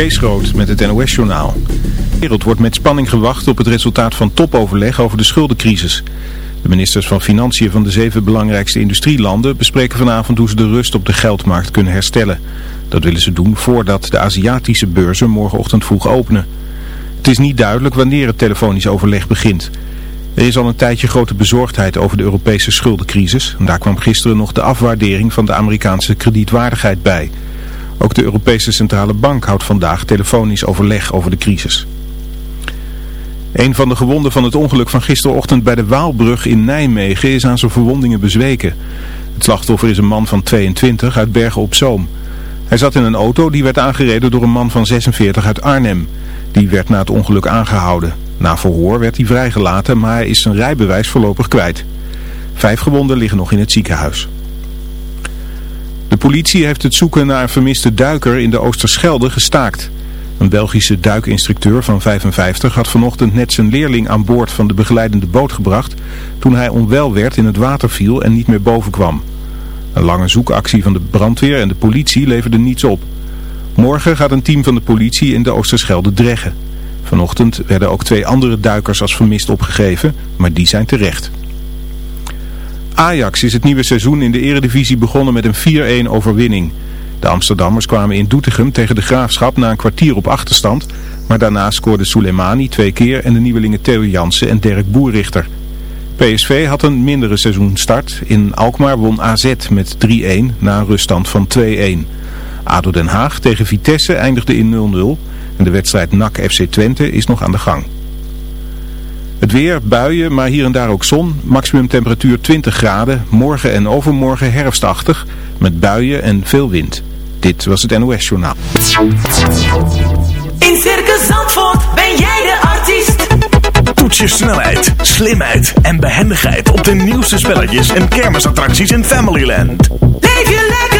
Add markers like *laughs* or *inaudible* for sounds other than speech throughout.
Kees met het NOS-journaal. De wereld wordt met spanning gewacht op het resultaat van topoverleg over de schuldencrisis. De ministers van Financiën van de zeven belangrijkste industrielanden bespreken vanavond hoe ze de rust op de geldmarkt kunnen herstellen. Dat willen ze doen voordat de Aziatische beurzen morgenochtend vroeg openen. Het is niet duidelijk wanneer het telefonisch overleg begint. Er is al een tijdje grote bezorgdheid over de Europese schuldencrisis. En daar kwam gisteren nog de afwaardering van de Amerikaanse kredietwaardigheid bij... Ook de Europese Centrale Bank houdt vandaag telefonisch overleg over de crisis. Een van de gewonden van het ongeluk van gisterochtend bij de Waalbrug in Nijmegen is aan zijn verwondingen bezweken. Het slachtoffer is een man van 22 uit Bergen op Zoom. Hij zat in een auto die werd aangereden door een man van 46 uit Arnhem. Die werd na het ongeluk aangehouden. Na verhoor werd hij vrijgelaten, maar is zijn rijbewijs voorlopig kwijt. Vijf gewonden liggen nog in het ziekenhuis. Politie heeft het zoeken naar een vermiste duiker in de Oosterschelde gestaakt. Een Belgische duikinstructeur van 55 had vanochtend net zijn leerling aan boord van de begeleidende boot gebracht toen hij onwel werd in het water viel en niet meer boven kwam. Een lange zoekactie van de brandweer en de politie leverde niets op. Morgen gaat een team van de politie in de Oosterschelde dreggen. Vanochtend werden ook twee andere duikers als vermist opgegeven, maar die zijn terecht. Ajax is het nieuwe seizoen in de eredivisie begonnen met een 4-1 overwinning. De Amsterdammers kwamen in Doetinchem tegen de Graafschap na een kwartier op achterstand. Maar daarna scoorden Soleimani twee keer en de nieuwelingen Theo Jansen en Dirk Boerrichter. PSV had een mindere seizoenstart. In Alkmaar won AZ met 3-1 na een ruststand van 2-1. ADO Den Haag tegen Vitesse eindigde in 0-0 en de wedstrijd NAC FC Twente is nog aan de gang. Het weer, buien, maar hier en daar ook zon. Maximum temperatuur 20 graden. Morgen en overmorgen herfstachtig. Met buien en veel wind. Dit was het NOS Journaal. In Circus Zandvoort ben jij de artiest. Toets je snelheid, slimheid en behendigheid op de nieuwste spelletjes en kermisattracties in Familyland. Leef je lekker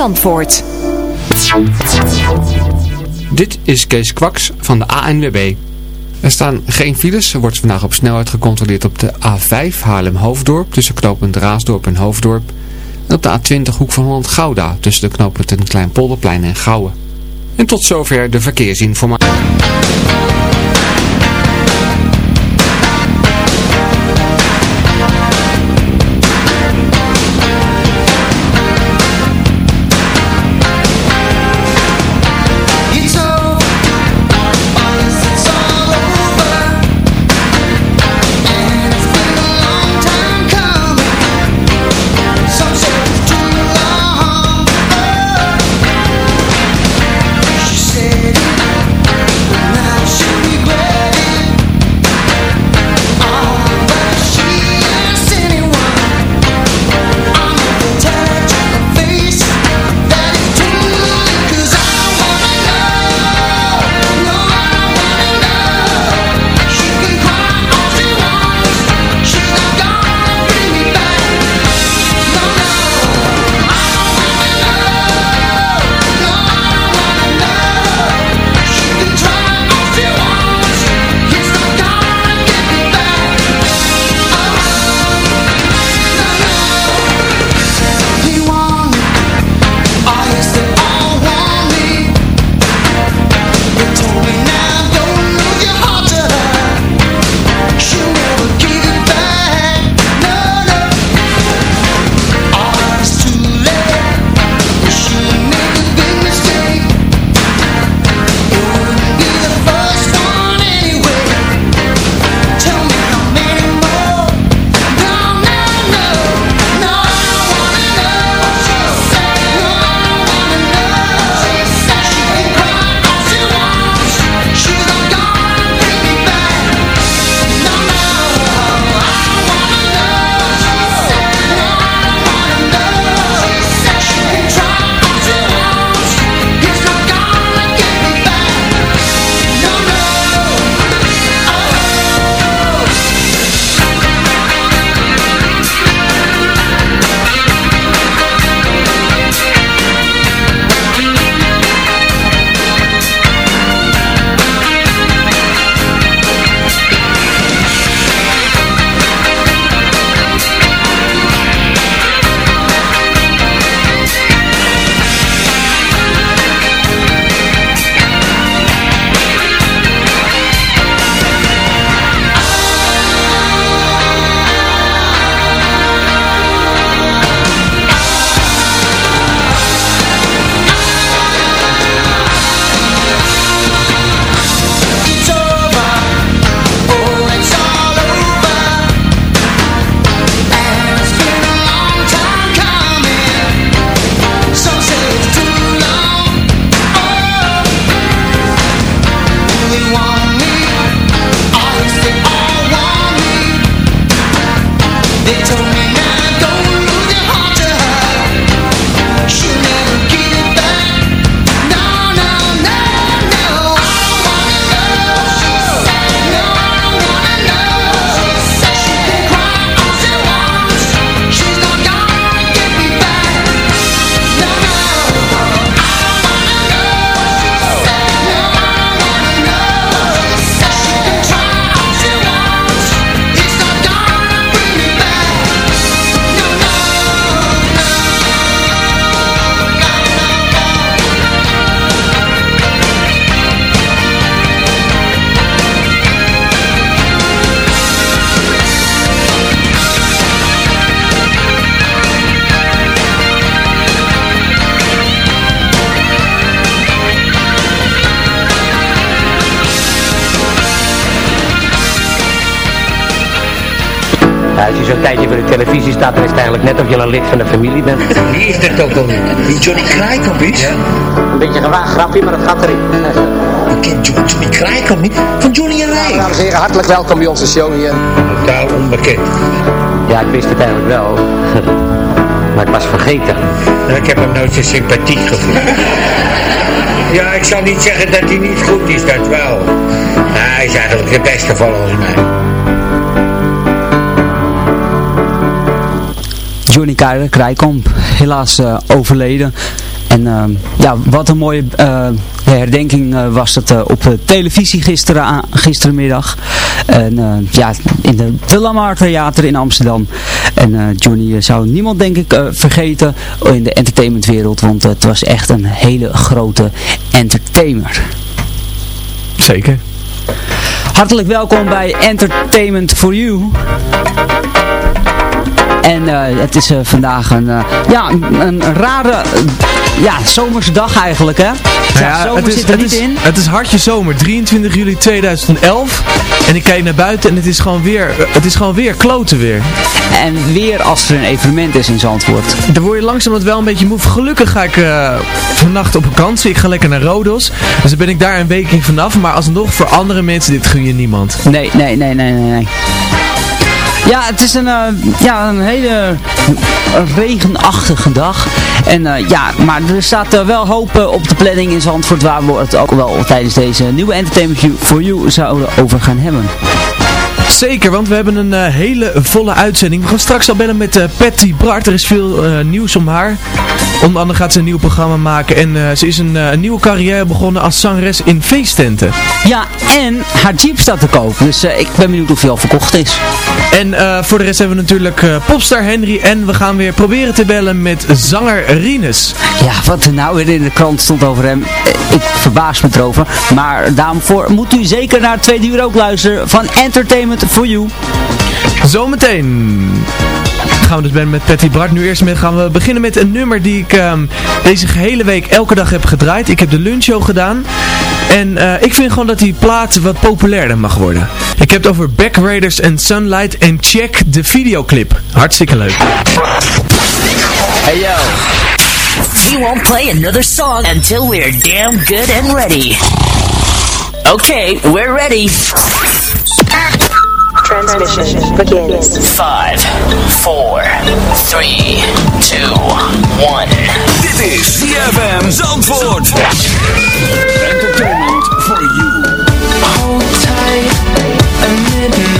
Zandvoort. Dit is Kees Kwaks van de ANWB. Er staan geen files. Er wordt vandaag op snelheid gecontroleerd op de A5 Haarlem-Hoofddorp tussen knooppunt Raasdorp en Hoofddorp. En op de A20 Hoek van Holland-Gouda tussen de knooppunten Kleinpolderplein en Gouwen. En tot zover de verkeersinformatie. Ja, als je zo'n tijdje voor de televisie staat, dan is het eigenlijk net of je een lid van de familie bent. *laughs* Wie is dat ook alweer? Die Johnny Kraaikamp is? Ja. Een beetje gewaagd grapje, maar dat gaat erin. Ik ken Jo- Johnny Kraaikamp niet. Van Johnny en Rij. Dames en heren, hartelijk welkom bij onze show hier. Totaal onbekend. Ja, ik wist het eigenlijk wel. *laughs* Maar ik was vergeten. Nou, ik heb hem nooit zo sympathiek gevoeld. *laughs* Ja, ik zal niet zeggen dat hij niet goed is, dat wel. Nou, hij is eigenlijk de beste volgens mij. Johnny Krijkamp, helaas eh, overleden. En eh, ja, wat een mooie eh, herdenking eh, was het eh, op televisie gisteren, gisterenmiddag. En ja, in de, de Lamar Theater in Amsterdam. En Johnny zou niemand denk ik vergeten in de entertainmentwereld. Want het was echt een hele grote entertainer. Zeker. Hartelijk welkom bij Entertainment for You. En eh, het is eh, vandaag een, eh, ja, een, een rare, ja, zomerse dag eigenlijk, hè? Ja, zomer het is, zit er het niet is, in. Het is hartje zomer, 23 juli 2011. En ik kijk naar buiten en het is gewoon weer, het is gewoon weer kloten weer. En weer als er een evenement is in Zandvoort. Dan word je langzamerhand wel een beetje moe. Gelukkig ga ik eh, vannacht op vakantie. Ik ga lekker naar Rodos. Dus dan ben ik daar een weekje vanaf. Maar alsnog voor andere mensen, dit gun je niemand. Nee, nee, nee, nee, nee. nee. Ja, het is een, eh, ja, een hele regenachtige dag. En eh, ja, maar er staat eh, wel hoop op de planning in Zandvoort waar we het ook wel tijdens deze nieuwe Entertainment for You zouden over gaan hebben. Zeker, want we hebben een eh, hele volle uitzending. We gaan straks al bellen met eh, Patty Bart. Er is veel eh, nieuws om haar. Onder andere gaat ze een nieuw programma maken. En ze is een, een nieuwe carrière begonnen als zangeres in feesttenten. Ja, en haar Jeep staat te koop. Dus ik ben benieuwd of hij al verkocht is. En voor de rest hebben we natuurlijk popstar Henry. En we gaan weer proberen te bellen met zanger Rinus. Ja, wat er nou weer in de krant stond over hem. Ik verbaas me erover. Maar daarvoor moet u zeker naar het tweede uur ook luisteren van Entertainment for You. Zometeen gaan we dus bellen met Patty Bart. Nu eerst gaan we beginnen met een nummer die ik ehm, deze gehele week elke dag heb gedraaid. Ik heb de lunchshow gedaan. En eh, ik vind gewoon dat die plaat wat populairder mag worden. Ik heb het over Back Raiders en Sunlight. En check de videoclip. Hartstikke leuk. Hey yo. We won't play another song until we're damn good and ready. Okay, we're ready. Transmission begins. Five, four, three, two, one. Dit is ZFM Zandvoort. Entertainment for you. Hold tight at midnight.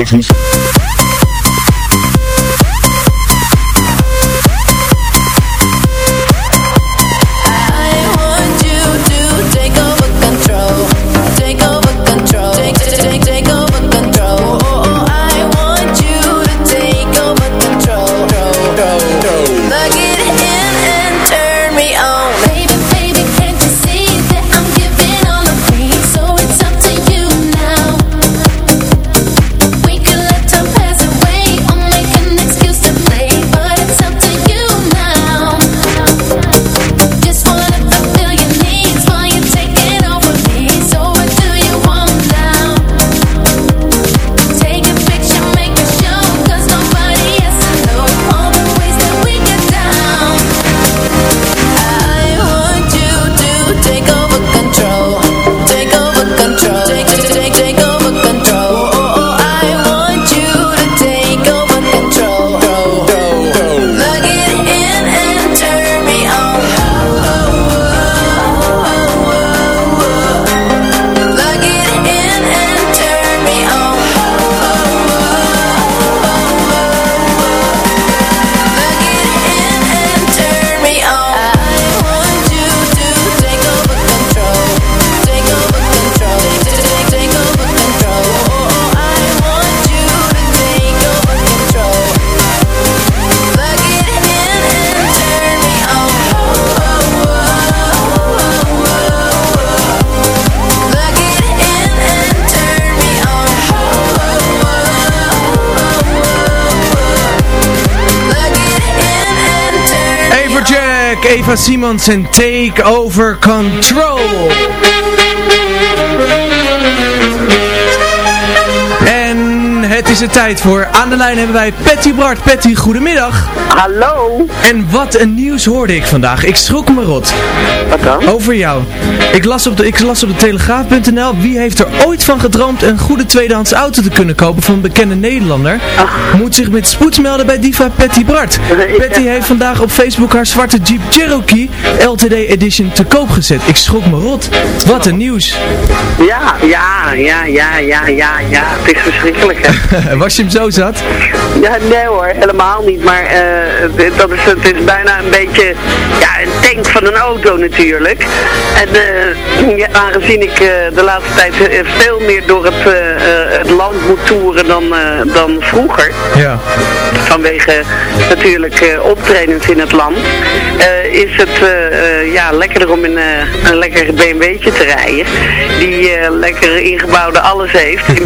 metals. Simons en Take Over Control. Het is de tijd voor. Aan de lijn hebben wij Patty Bart. Patty, goedemiddag. Hallo. En wat een nieuws hoorde ik vandaag. Ik schrok me rot. Wat dan? Over jou. Ik las op de, ik las op de telegraaf.nl. Wie heeft er ooit van gedroomd een goede tweedehands auto te kunnen kopen van een bekende Nederlander? Moet zich met spoed melden bij diva Patty Bart. Patty heeft vandaag op Facebook haar zwarte Jeep Cherokee LTD Edition te koop gezet. Ik schrok me rot. Wat een nieuws. Ja, ja, ja, ja, ja, ja, ja. Het is verschrikkelijk, hè. *laughs* *laughs* Was je hem zo zat? Ja, nee hoor, helemaal niet. Maar eh, dat is, het is bijna een beetje ja, een tank van een auto natuurlijk. En eh, ja, aangezien ik eh, de laatste tijd veel meer door het, het land moet toeren dan, dan vroeger. Ja. Vanwege natuurlijk optredens in het land. is het ja, lekkerder om in een lekker BMW'tje te rijden. Die lekker ingebouwde alles heeft. *laughs*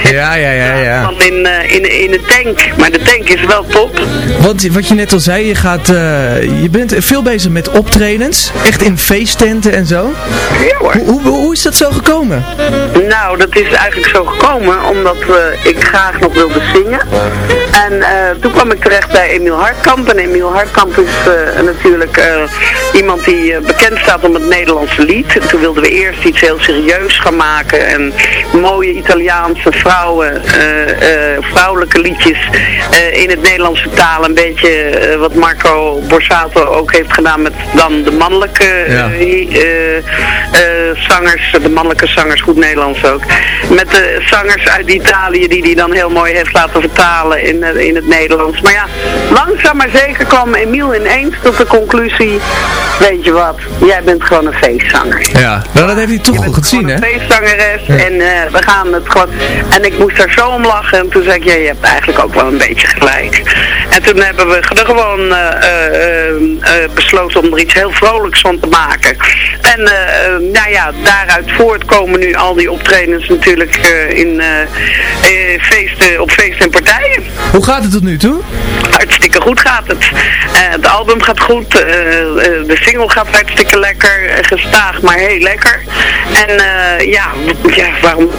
*laughs* Ja, ja, ja, ja. Dan in, eh, in, in een tank. Maar de tank is wel top. Want wat je net al zei, je, gaat, eh, je bent veel bezig met optredens. Echt in feesttenten en zo. Ja hoor. Hoe, hoe, hoe is dat zo gekomen? Nou, dat is eigenlijk zo gekomen omdat eh, ik graag nog wilde zingen. En toen kwam ik terecht bij Emiel Hartkamp. En Emiel Hartkamp is natuurlijk iemand die bekend staat om het Nederlandse lied. En toen wilden we eerst iets heel serieus gaan maken. En mooie Italiaanse vrouwen, vrouwelijke liedjes eh, in het Nederlandse taal. Een beetje eh, wat Marco Borsato ook heeft gedaan met dan de mannelijke Ja. eh, eh, eh, zangers, de mannelijke zangers, goed Nederlands ook. Met de zangers uit Italië die hij dan heel mooi heeft laten vertalen in, eh, in het Nederlands. Maar ja, langzaam maar zeker kwam Emiel ineens tot de conclusie, weet je wat, jij bent gewoon een feestzanger. Ja, nou dat heeft hij toch goed gezien, hè? Een feestzangeres Ja. en eh, we gaan het gewoon... En ik moest daar zo om lachen en toen zei ik, ja, je hebt eigenlijk ook wel een beetje gelijk. En toen hebben we er gewoon eh, eh, eh, besloten om er iets heel vrolijks van te maken. En nou ja, daaruit voortkomen nu al die optredens natuurlijk in feesten, op feesten en partijen. Hoe gaat het tot nu toe? Hartstikke goed gaat het. Het album gaat goed, de single gaat hartstikke lekker, gestaag maar heel lekker. En ja, ja, waarom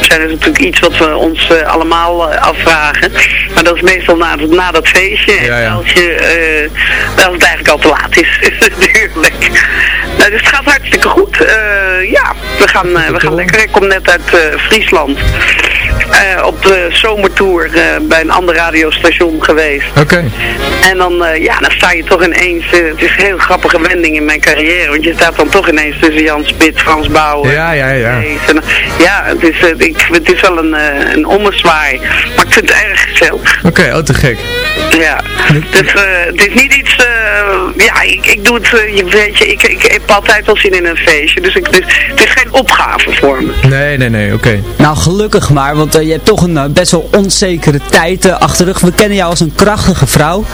zijn er natuurlijk iets wat we ons eh, allemaal eh, afvragen. Maar dat is meestal na, na dat feestje. Ja, ja. Als, je, eh, als het eigenlijk al te laat is, *laughs* natuurlijk. Nou, dus het gaat hartstikke goed. Eh, ja, we gaan, eh, we gaan lekker. Ik kom net uit eh, Friesland. op de zomertour bij een ander radiostation geweest. Oké. En dan, ja, dan sta je toch ineens, het is een heel grappige wending in mijn carrière, want je staat dan toch ineens tussen Jan Spit, Frans Bauer. Ja, ja, ja. En, ja, het is, ik, het is wel een, een ommezwaai, maar ik vind het erg gezellig. Oké, oh te gek. Ja, dus het is niet iets, ja, ik, ik doe het, eh, je weet je, ik, ik heb altijd wel zin in een feestje, dus ik, dus, het is geen opgave voor me. Nee, nee, nee, oké. Nou, gelukkig maar, want eh, je hebt toch een eh, best wel onzekere tijd achter de rug. We kennen jou als een krachtige vrouw.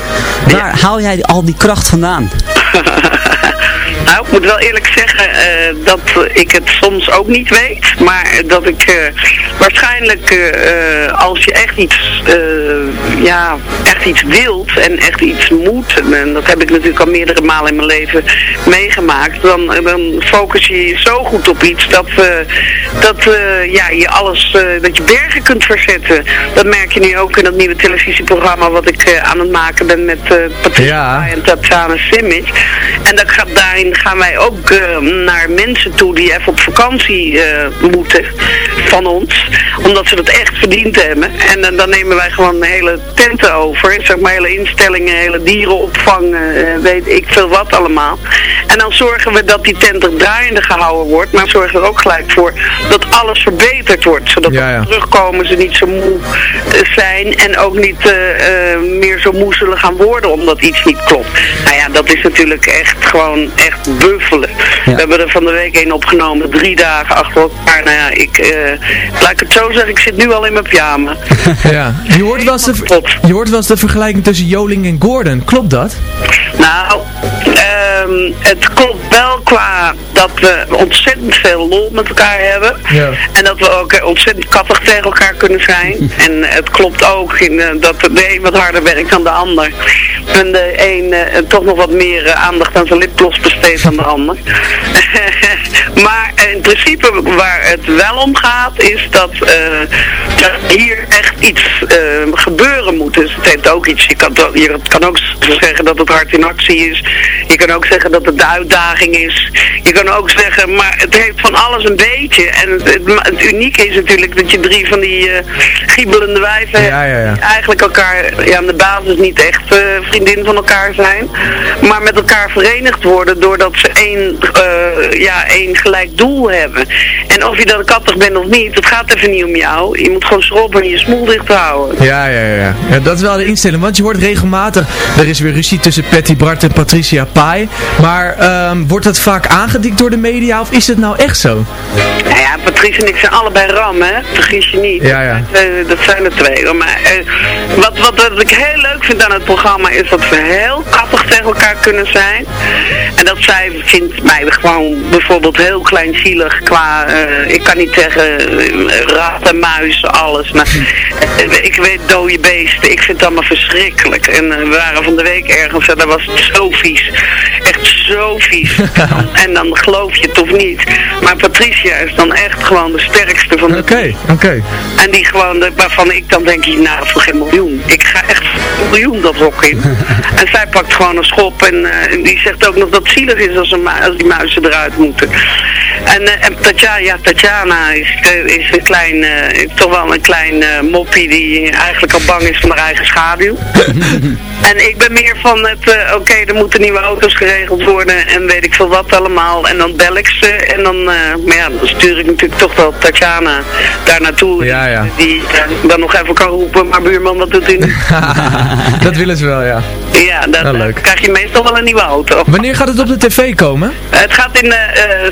Waar haal jij al die kracht vandaan? *laughs* Nou, ik moet wel eerlijk zeggen eh, dat ik het soms ook niet weet. Maar dat ik eh, waarschijnlijk eh, als je echt iets, ja, echt iets wilt en echt iets moet. En, dat heb ik natuurlijk al meerdere malen in mijn leven meegemaakt. Dan, dan focus je je zo goed op iets dat, dat ja, je alles, dat je bergen kunt verzetten. Dat merk je nu ook in dat nieuwe televisieprogramma wat ik aan het maken ben met Patricia en Tatjana Simic. En dat gaat, daarin gaan wij ook eh, naar mensen toe die even op vakantie eh, moeten van ons. Omdat ze dat echt verdiend hebben. En eh, dan nemen wij gewoon hele tenten over. Zeg maar hele instellingen, hele dierenopvang, eh, weet ik veel wat allemaal. En dan zorgen we dat die tent er draaiende gehouden wordt. Maar zorgen we er ook gelijk voor dat alles verbeterd wordt. Zodat Ja, terugkomen ze niet zo moe eh, zijn. En ook niet meer zo moe zullen gaan worden omdat iets niet klopt. Nou ja, dat is natuurlijk echt gewoon echt buffelen. We hebben er van de week een opgenomen, drie dagen achter elkaar. Nou ja, ik, laat ik het zo zeggen, ik zit nu al in mijn pyjama. *laughs* Ja. Je hoort, wel eens de, je hoort wel eens de vergelijking tussen Joling en Gordon. Klopt dat? Nou, ehm, het klopt wel qua dat we ontzettend veel lol met elkaar hebben. Ja. En dat we ook eh, ontzettend kattig tegen elkaar kunnen zijn. *laughs* en het klopt ook in, eh, dat de een wat harder werkt dan de ander. En de een eh, toch nog wat meer eh, aandacht aan zijn lipgloss besteedt dan de *laughs* ander. *laughs* maar eh, in principe waar het wel om gaat is dat, eh, dat hier echt iets eh, gebeuren moet. Dus het heeft ook iets, je kan, je kan ook zeggen dat het hart in actie is. Je kan ook zeggen dat het de uitdaging is. Je kan ook zeggen, maar het heeft van alles een beetje. En het, het, ma- het unieke is natuurlijk dat je drie van die eh giebelende wijven hebt. Ja, ja, ja. die eigenlijk elkaar ja, aan de basis niet echt eh, vriendin van elkaar zijn. Maar met elkaar verenigd worden doordat ze één, eh, ja, één gelijk doel hebben. En of je dan kattig bent of niet, het gaat even niet om jou. Je moet gewoon schroppen en je smoel dicht houden. Ja, ja, ja, ja. Dat is wel de instelling, want je hoort regelmatig, er is weer ruzie tussen Patty Bart en Patricia Pai. Maar ehm, wordt dat vaak aangedikt door de media of is het nou echt zo? Nou ja, Patrice en ik zijn allebei ram, hè? Vergis je niet. Ja, ja. Eh, dat zijn er twee. hoor. Maar eh, wat, wat, wat ik heel leuk vind aan het programma is dat we heel kattig tegen elkaar kunnen zijn. En dat zij vindt mij gewoon bijvoorbeeld heel kleinzielig qua, eh, ik kan niet zeggen eh, rat en muis, alles. Maar ik weet dode beesten, ik vind het allemaal verschrikkelijk. En we waren van de week ergens en daar was het zo vies. Zo vies. *laughs* en dan geloof je het of niet. Maar Patricia is dan echt gewoon de sterkste van de Oké, oké. en die gewoon, de- waarvan ik dan denk, nou voor geen miljoen. Ik ga echt een miljoen dat hok in. *laughs* en zij pakt gewoon een schop en eh, die zegt ook nog dat het zielig is als, een als die muizen eruit moeten. En, eh, en Tatjana, ja, Tatjana is, eh, is een klein, is toch wel een klein moppie die eigenlijk al bang is van haar eigen schaduw. *laughs* en ik ben meer van het, oké, er moeten nieuwe auto's geregeld worden en weet ik veel wat allemaal. En dan bel ik ze en dan, maar ja, dan stuur ik natuurlijk toch wel Tatjana daar naartoe. Ja, ja. Die dan nog even kan roepen, maar buurman, wat doet u nu? *laughs* dat willen ze wel, ja. ja, dan Nou, krijg je meestal wel een nieuwe auto. Wanneer gaat het op de tv komen? Het gaat in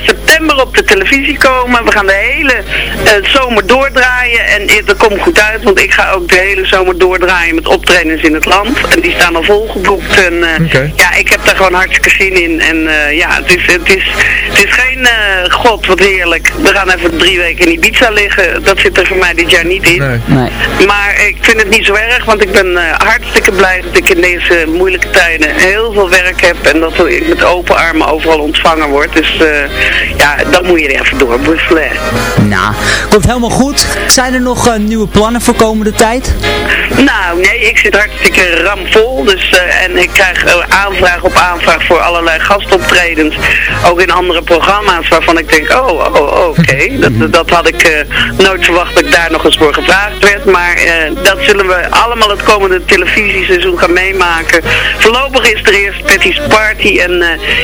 september op de televisie komen. We gaan de hele eh, zomer doordraaien. En eh, dat komt goed uit, want ik ga ook de hele zomer doordraaien met optredens in het land. En die staan al volgeboekt. En eh, ja, ik heb daar gewoon hartstikke zin in. En eh, ja, het is, het, is, het is geen eh, god, wat heerlijk. We gaan even drie weken in Ibiza liggen. Dat zit er voor mij dit jaar niet in. Nee. Nee. Maar ik vind het niet zo erg, want ik ben eh, hartstikke blij dat ik in deze moeilijke tijden heel veel werk heb en dat ik met open armen overal ontvangen word. Dus eh, ja, dat dan moet je er even door buffelen. Nou, komt helemaal goed. Zijn er nog eh, nieuwe plannen voor komende tijd? Nou, nee, ik zit hartstikke ramvol. Dus, eh, en ik krijg eh, aanvraag op aanvraag voor allerlei gastoptredens. Ook in andere programma's waarvan ik denk, oh, oh, oh, oké. Dat, dat had ik nooit verwacht dat ik daar nog eens voor gevraagd werd. Maar dat zullen we allemaal het komende televisieseizoen gaan meemaken. Voorlopig is er eerst Patty's Party. En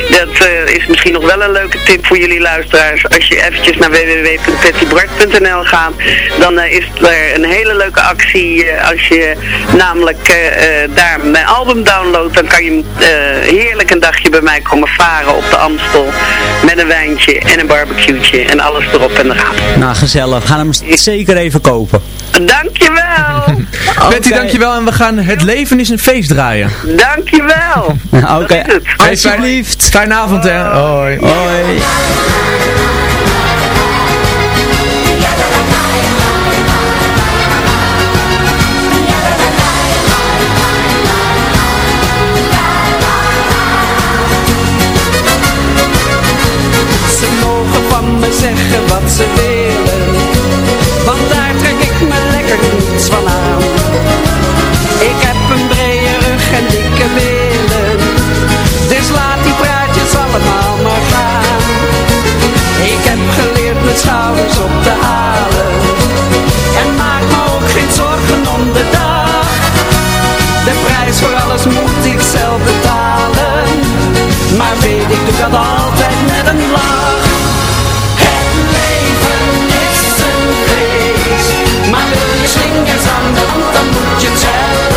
dat is misschien nog wel een leuke tip voor jullie luisteraars. Als je eventjes naar www.pattybart.nl gaat, dan eh, is er een hele leuke actie. eh, als je namelijk eh, eh, daar mijn album downloadt, dan kan je eh, heerlijk een dagje bij mij komen varen op de Amstel. Met een wijntje en een barbecue'tje en alles erop en eraan. Nou, gezellig. We gaan hem zeker even kopen. Dankjewel! *laughs* Betty, dankjewel. En we gaan Het Leven is een Feest draaien. Dankjewel! *laughs* Oké, Hey, alsjeblieft. fijn- Fijne avond, hè. Hoi. Hoi. Wat want daar trek ik me lekker niets van aan. Ik heb een brede rug en dikke billen, dus laat die praatjes allemaal maar gaan. Ik heb geleerd met schouders op te halen, en maak me ook geen zorgen om de dag. De prijs voor alles moet ik zelf betalen. Maar weet ik doe dat altijd met een lach want dan moet je tellen.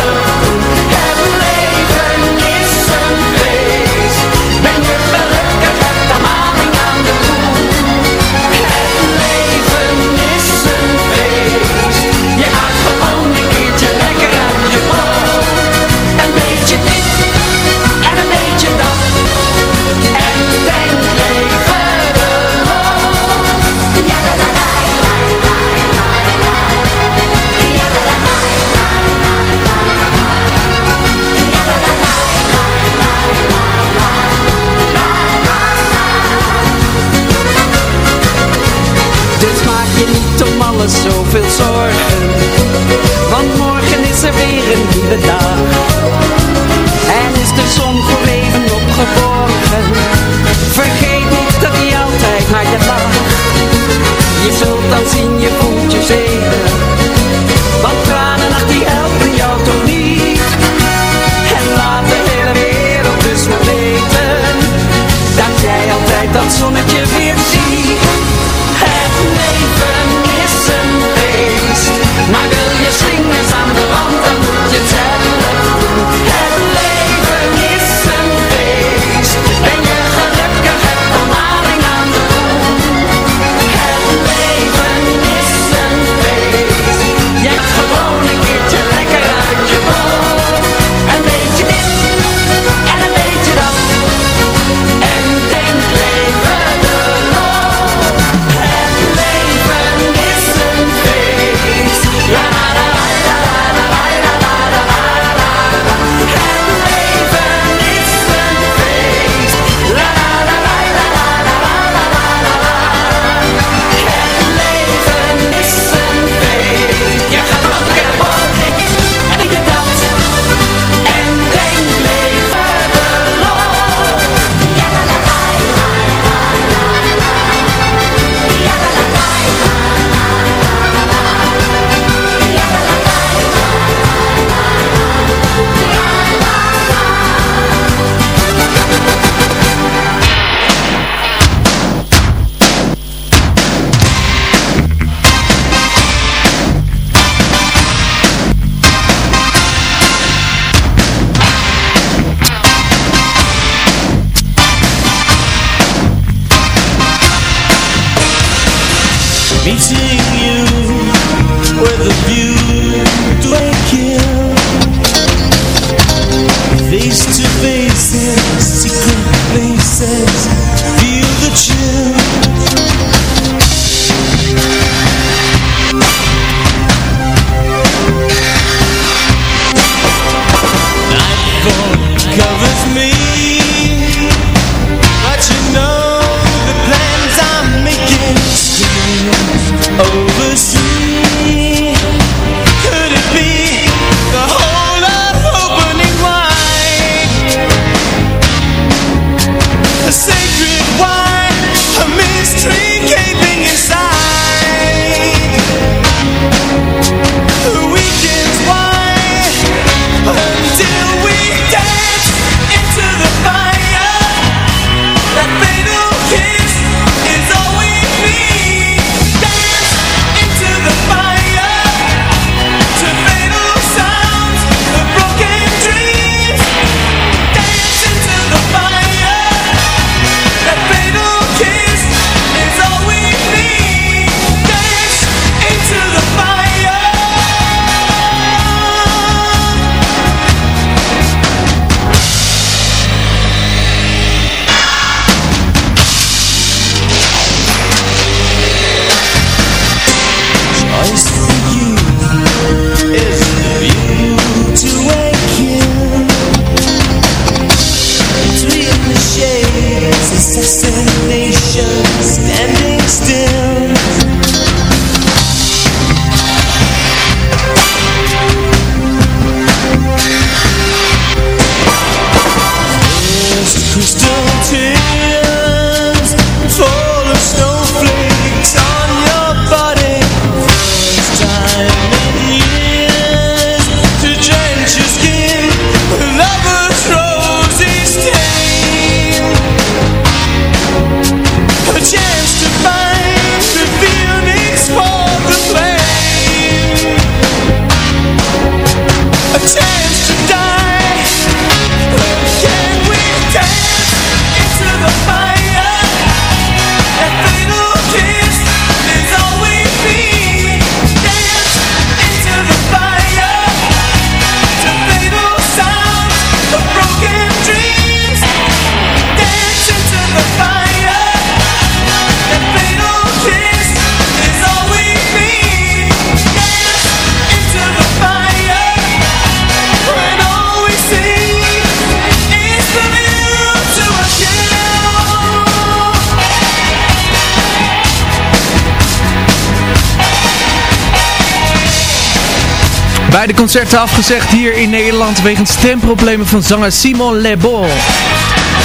Beide concerten afgezegd hier in Nederland wegens stemproblemen van zanger Simon Le Bon.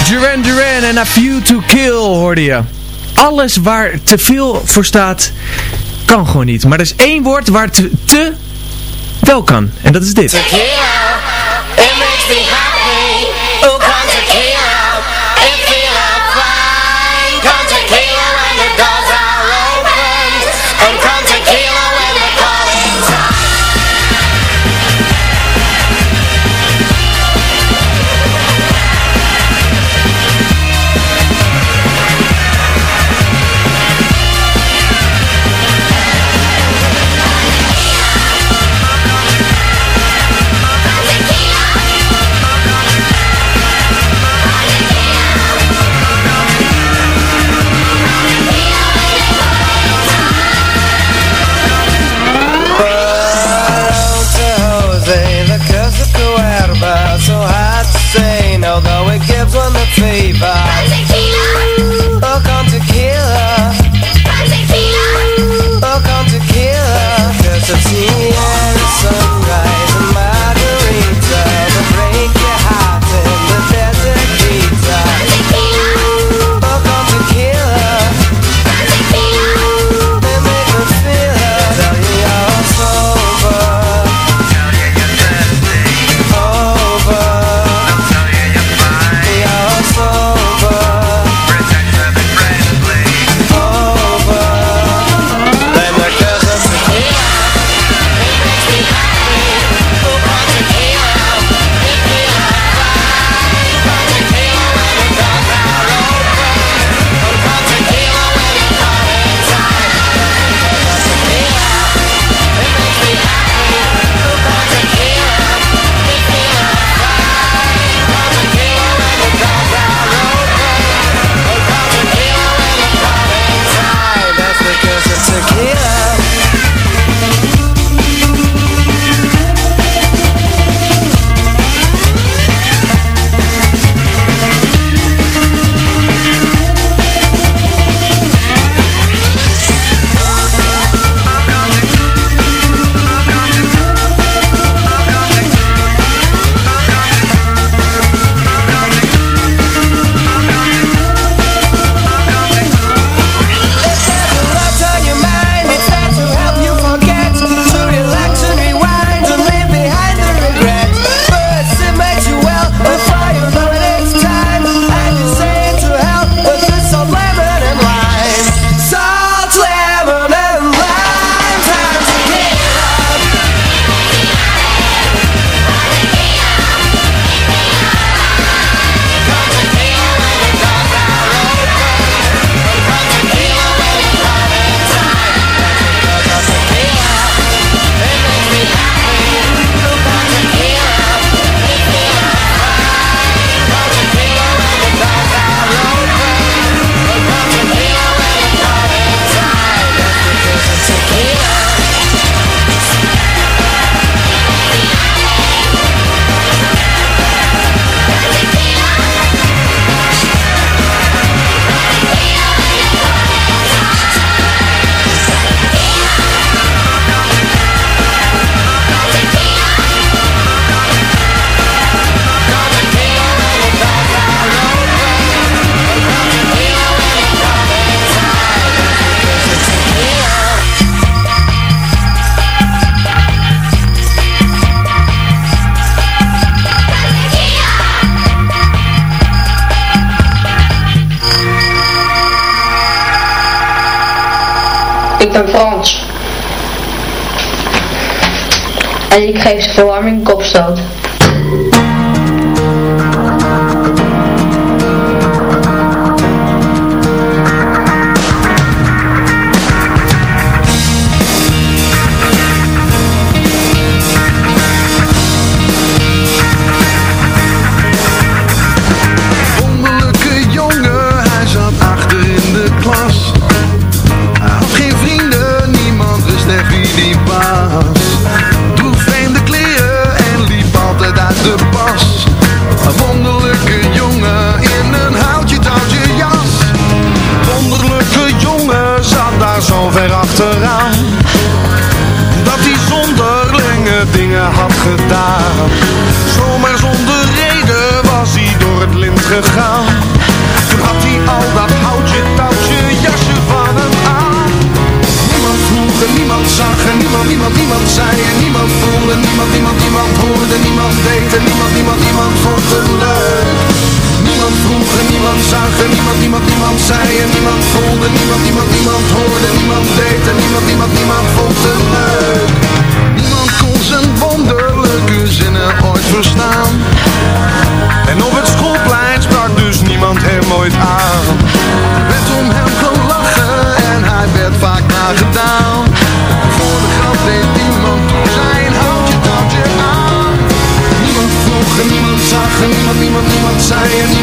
Duran Duran en A Few To Kill hoorde je. Alles waar te veel voor staat, kan gewoon niet. Maar er is één woord waar te, wel kan. En dat is dit. favor. En Frans. En ik geef ze verwarming kopstoot.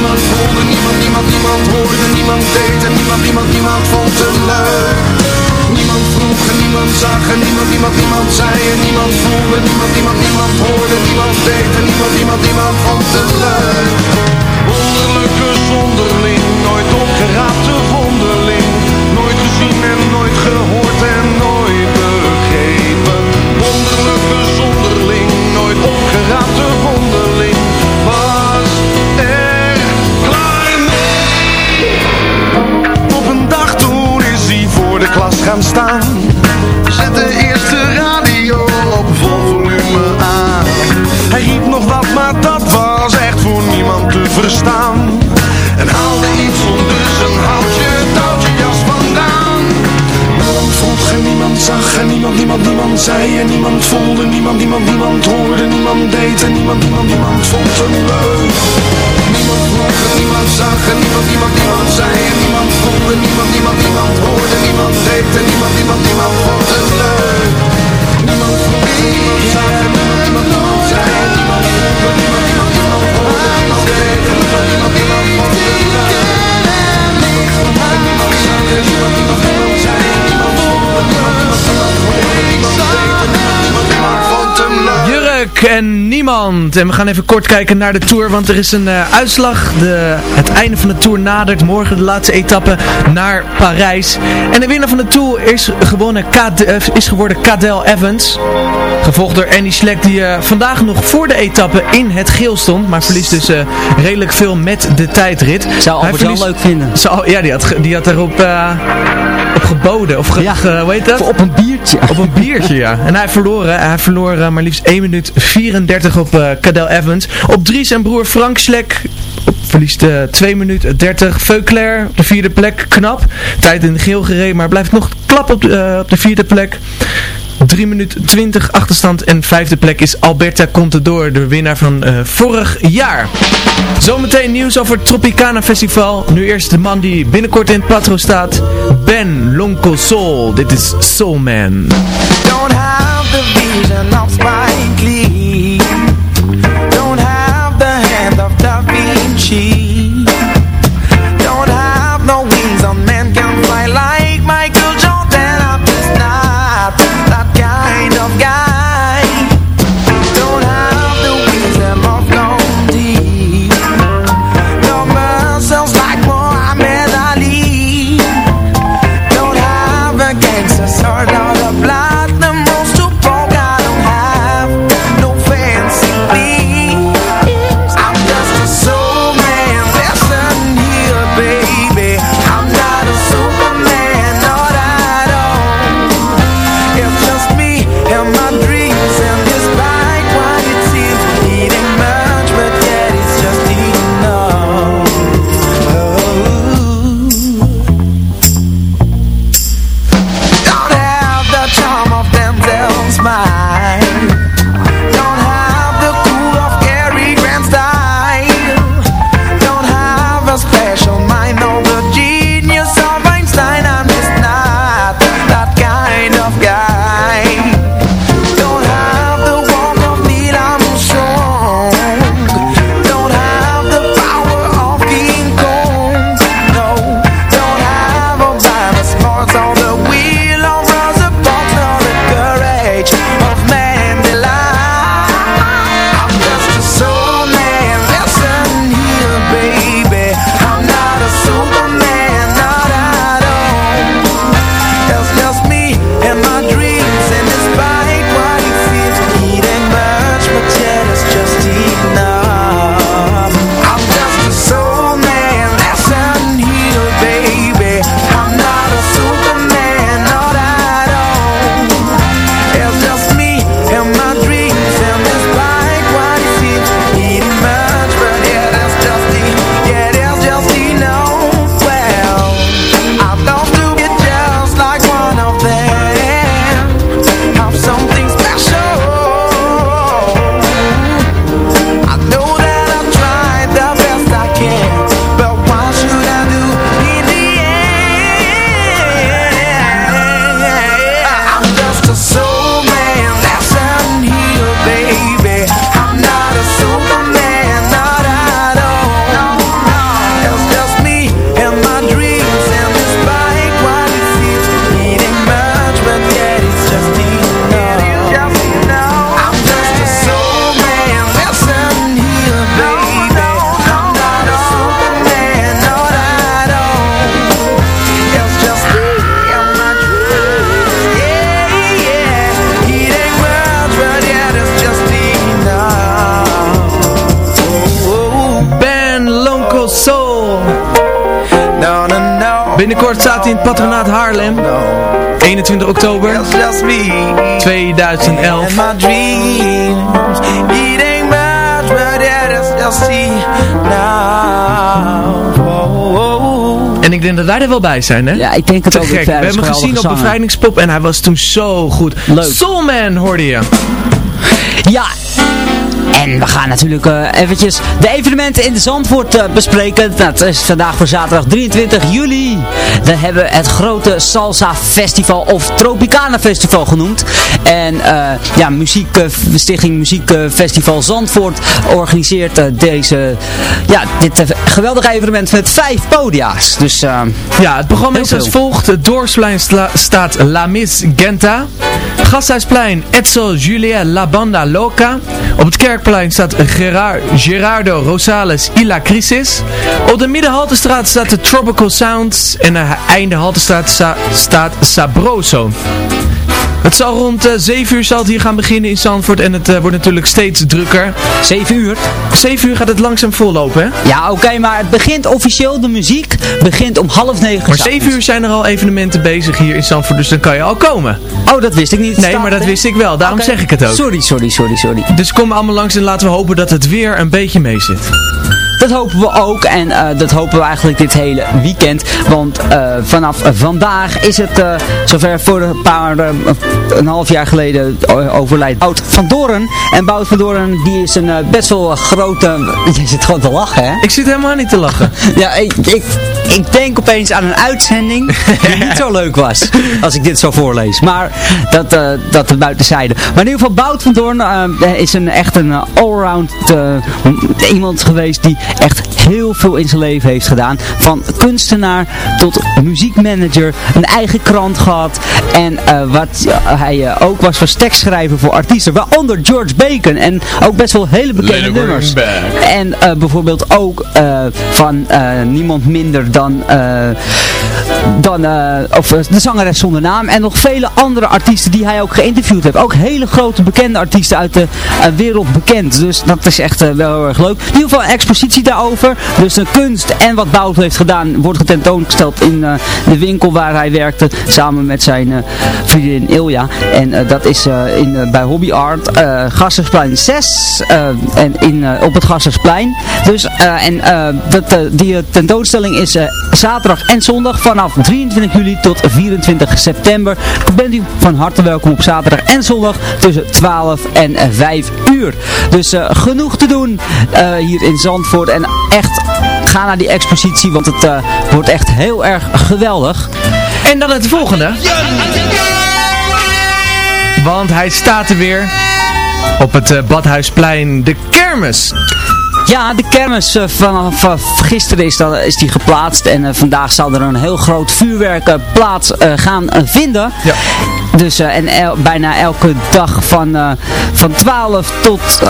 Niemand voelde. Niemand, niemand, niemand hoorde, niemand deed en niemand, niemand, niemand vond het leuk. Niemand vroeg en niemand zag en niemand, niemand, niemand zei en niemand voelde. Niemand, niemand, niemand hoorde, niemand deed en niemand, niemand, niemand vond het leuk. Wonderlijke zonderling, nooit opgeraapte wonderling. Nooit gaan staan. Eerst de radio op vol volume aan. Hij riep nog wat, maar dat was echt voor niemand te verstaan. En haalde iets onder zijn houtje, touwtje jas vandaan. Niemand vroeg en niemand zag en niemand, niemand, niemand zei en niemand voelde. Niemand, niemand, niemand hoorde, niemand deed en niemand, niemand, niemand vond hem leuk. Niemand en niemand zag en niemand, niemand, niemand zei en niemand voelde. Niemand, niemand, niemand hoorde, niemand deed en niemand, niemand, niemand vond hem leuk. Niemand en niemand zag en niemand, niemand, niemand zei en niemand voelde. Niemand, niemand, niemand hoorde, niemand deed en niemand, niemand, niemand vond hem leuk. Niemand en niemand zag en niemand, niemand, niemand zei en niemand voelde. Niemand, niemand, niemand hoorde, niemand deed en niemand, niemand, niemand vond hem leuk. En niemand. En we gaan even kort kijken naar de Tour, want er is een eh, uitslag. De, het einde van de Tour nadert. Morgen de laatste etappe naar Parijs. En de winnaar van de Tour is, gewonnen, Kad, eh, is geworden Cadel Evans. Gevolgd door Andy Schleck, die eh, vandaag nog voor de etappe in het geel stond. Maar verliest dus redelijk veel met de tijdrit. Zou Albert Hij wel leuk vinden. Zou, ja, die had, die had erop op geboden. Of ge, ge- hoe heet dat? Op een biertje. Op een biertje, ja. En hij verloor, hij verloor eh, maar liefst 1 minuut 34 op eh Cadel Evans. Op 3 zijn broer Frank Slek op, verliest eh 2 minuten 30. Veuclair op de vierde plek, knap. Tijd in geel gereden, maar blijft nog klap op op de vierde plek. 3 minuten 20 achterstand en vijfde plek is Alberta Contador, de winnaar van eh, vorig jaar. Zometeen nieuws over het Tropicana Festival. Nu eerst de man die binnenkort in het patro staat. Ben Lonkel Soul. Dit is Soul Man. Don't have the vision of Spike Lee Don't have the hand of Da Vinci 25 oktober 2011. En ik denk dat wij er wel bij zijn, hè? Ja, ik denk het Te ook. Gek. We hebben hem gezien op Bevrijdingspop en hij was toen zo goed. Leuk. Soulman hoorde je. Ja, en we gaan natuurlijk eh, eventjes de evenementen in Zandvoort eh, bespreken. Dat is vandaag voor zaterdag 23 juli. Dan hebben we het grote Salsa Festival of Tropicana Festival genoemd. En eh, ja, muziek, Stichting Muziekfestival Zandvoort organiseert deze, ja, dit geweldige evenement met vijf podia's. Dus Ja, het programma is als volgt. Het Dorpsplein staat La Miss Genta. Gasthuisplein Etzel Julia La Banda Loca. Op het Kerkplein staat Gerard, Gerardo Rosales y la Crisis. Op de Middenhaltestraat staat de Tropical Sounds. En aan de einde Haltestraat sta- staat Sabroso. Het zal rond eh 7 uur zal het hier gaan beginnen in Zandvoort. En het eh, wordt natuurlijk steeds drukker. 7 uur. 7 uur gaat het langzaam vollopen, hè? ja, oké, maar het begint officieel, de muziek begint om half negen. Maar s'avonds. 7 uur zijn er al evenementen bezig hier in Zandvoort. Dus dan kan je al komen. Oh, dat wist ik niet. Nee, Staat maar dat wist ik wel. Daarom zeg ik het ook. Sorry, sorry, sorry, sorry. Dus kom allemaal langs en laten we hopen dat het weer een beetje mee zit. Dat hopen we ook en eh, dat hopen we eigenlijk dit hele weekend. Want vanaf vandaag is het eh, zover voor een paar, een half jaar geleden eh, overlijdt Bout van Doren. En Bout van Doren die is een eh, best wel grote... *laughs* Je zit gewoon te lachen hè? Ik zit helemaal niet te lachen. *laughs* Ja, ik, ik, ik denk opeens aan een uitzending die niet zo leuk was. *laughs* Als ik dit zo voorlees. Maar dat, eh dat het buiten zijde. Maar in ieder geval Bout van Doorn eh, is een, echt een eh, allround eh, iemand geweest die echt heel veel in zijn leven heeft gedaan. Van kunstenaar tot muziekmanager. Een eigen krant gehad. En eh, wat hij eh, ook was was tekstschrijver voor artiesten. Waaronder George Bacon. En ook best wel hele bekende nummers. En eh, bijvoorbeeld ook eh, van eh, niemand minder dan, eh, dan eh, of, eh, de zangeres zonder naam. En nog vele andere artiesten die hij ook geïnterviewd heeft. Ook hele grote bekende artiesten uit de eh, wereld bekend. Dus dat is echt eh, wel heel erg leuk. In ieder geval een expositie daarover. Dus de kunst en wat Bout heeft gedaan wordt getentoongesteld in eh, de winkel waar hij werkte. Samen met zijn eh, vriendin Ilja. En eh, dat is eh, in, eh, bij Hobby Art uh, Gassersplein 6. eh, en in, eh, op het Gassersplein. Dus, eh, en eh, dat, die tentoonstelling is eh, zaterdag en zondag vanaf 23 juli tot 24 september. Bent u van harte welkom op zaterdag en zondag tussen 12 en eh, 5 uur. Dus eh, genoeg te doen eh, hier in Zandvoort. En echt ga naar die expositie, want het eh, wordt echt heel erg geweldig. En dan het volgende. Want hij staat er weer op het eh, Badhuisplein. De kermis. Ja, de kermis uh, vanaf uh, gisteren is, dat, is die geplaatst en uh, vandaag zal er een heel groot vuurwerk uh, plaats gaan vinden. Ja. Dus en el, bijna elke dag van, van 12 tot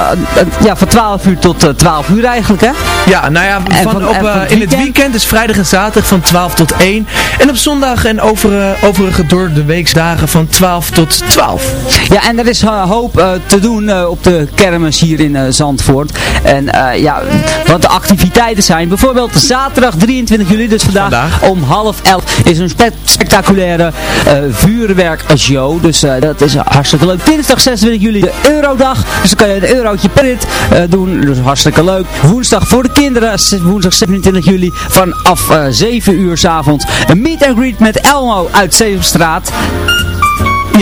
ja, van 12 uur tot 12 uur eigenlijk hè? Ja, nou ja, van, van, op, het in het weekend is vrijdag en zaterdag van 12 tot 1 en op zondag en over, overige door de weeksdagen van 12 tot 12. Ja, en er is hoop te doen op de kermis hier in Zandvoort. En ja, wat de activiteiten zijn. Bijvoorbeeld zaterdag 23 juli, dus vandaag, vandaag. om half elf, is een spe spectaculaire uh, vuurwerkshow. Dus uh, dat is hartstikke leuk. Dinsdag 26 juli de Eurodag. Dus dan kan je een eurotje per rit uh, doen. Dus hartstikke leuk. Woensdag voor de kinderen, woensdag 27 juli vanaf 7 uur s avonds. Een meet and greet met Elmo uit Zevenstraat.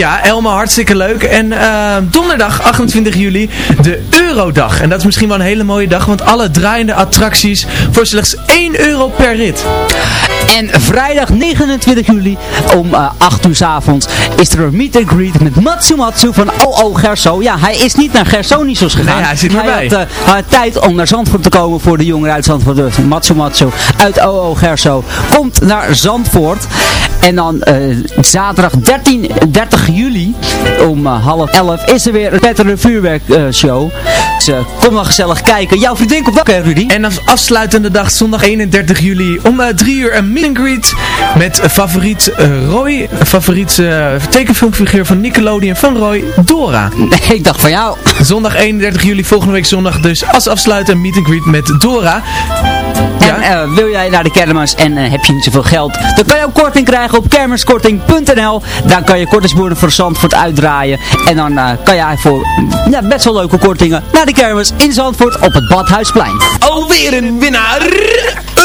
Ja, Elma, hartstikke leuk. En uh, donderdag 28 juli de Eurodag. En dat is misschien wel een hele mooie dag, want alle draaiende attracties voor slechts 1 euro per rit. En vrijdag 29 juli om eh, 8 uur s avonds is er een meet and greet met Matsumatsu van OO Gerso. Ja, hij is niet naar Gersonisos gegaan. Nee, hij zit erbij. Hij had, uh, had tijd om naar Zandvoort te komen voor de jongeren uit Zandvoort. Dus Matsumatsu uit OO Gerso komt naar Zandvoort. En dan eh, zaterdag 13, 30 juli om half 11 is er weer een betere vuurwerkshow. Dus kom maar gezellig kijken. Jouw vriendin komt wakker, Rudy? En als afsluitende dag zondag 31 juli om 3 uur een meet and greet met favoriet eh, Roy, favoriet eh, tekenfilmfiguur van Nickelodeon van Roy, Dora. Nee, ik dacht van jou. Zondag 31 juli, volgende week zondag dus als afsluiten meet and greet met Dora. Ja. En wil jij naar de kermis en heb je niet zoveel geld, dan kan je ook korting krijgen op kermiskorting.nl. Daar kan je kortingsboeren voor Zandvoort uitdraaien. En dan kan jij voor ja, best wel leuke kortingen naar de kermis in Zandvoort op het Badhuisplein. Alweer een winnaar!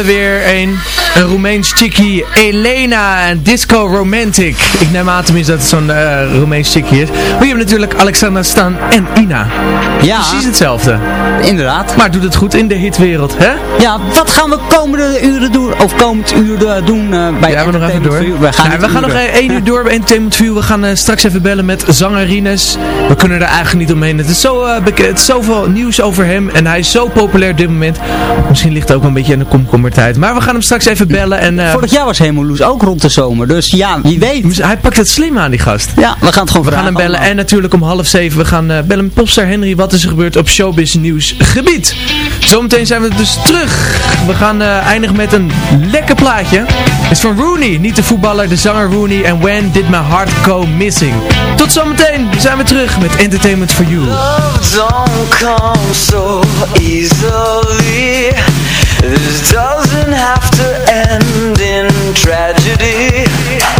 er weer een. Roemeens chickie. Elena en Disco Romantic. Ik neem aan tenminste dat het zo'n eh Roemeens chickie is. Maar je hebt natuurlijk Alexander Stan en Ina. Ja. Precies hetzelfde. Inderdaad. Maar doet het goed in de hitwereld, hè? Ja, wat gaan we komende uren doen, of komend uur eh, doen eh, bij Ja, we nog even door. View? We gaan, Ja, niet we gaan nog één uur door bij Entertainment View. We gaan straks even bellen met zanger Rines. We kunnen er eigenlijk niet omheen. Het is, zo, het is zoveel nieuws over hem. En hij is zo populair op dit moment. Misschien ligt het ook een beetje aan de komkommertijd. Maar we gaan hem straks even bellen. En, eh, Vorig jaar was Hemeloes ook rond de zomer, dus ja, wie weet. hij pakt het slim aan, die gast. Ja, we gaan het gewoon We gaan vragen hem bellen. allemaal. En natuurlijk om half zeven. We gaan eh, bellen met popstar Henry. Wat is er gebeurd op showbiz nieuws gebied? Zometeen zijn we dus terug. We gaan eh, eindigen met een lekker plaatje. Het is van Rooney. Niet de voetballer, de zanger Rooney. En When Did My Heart Go Missing? Tot zometeen. We zijn weer terug met Entertainment for You. don't come so easily. This doesn't have to end in tragedy.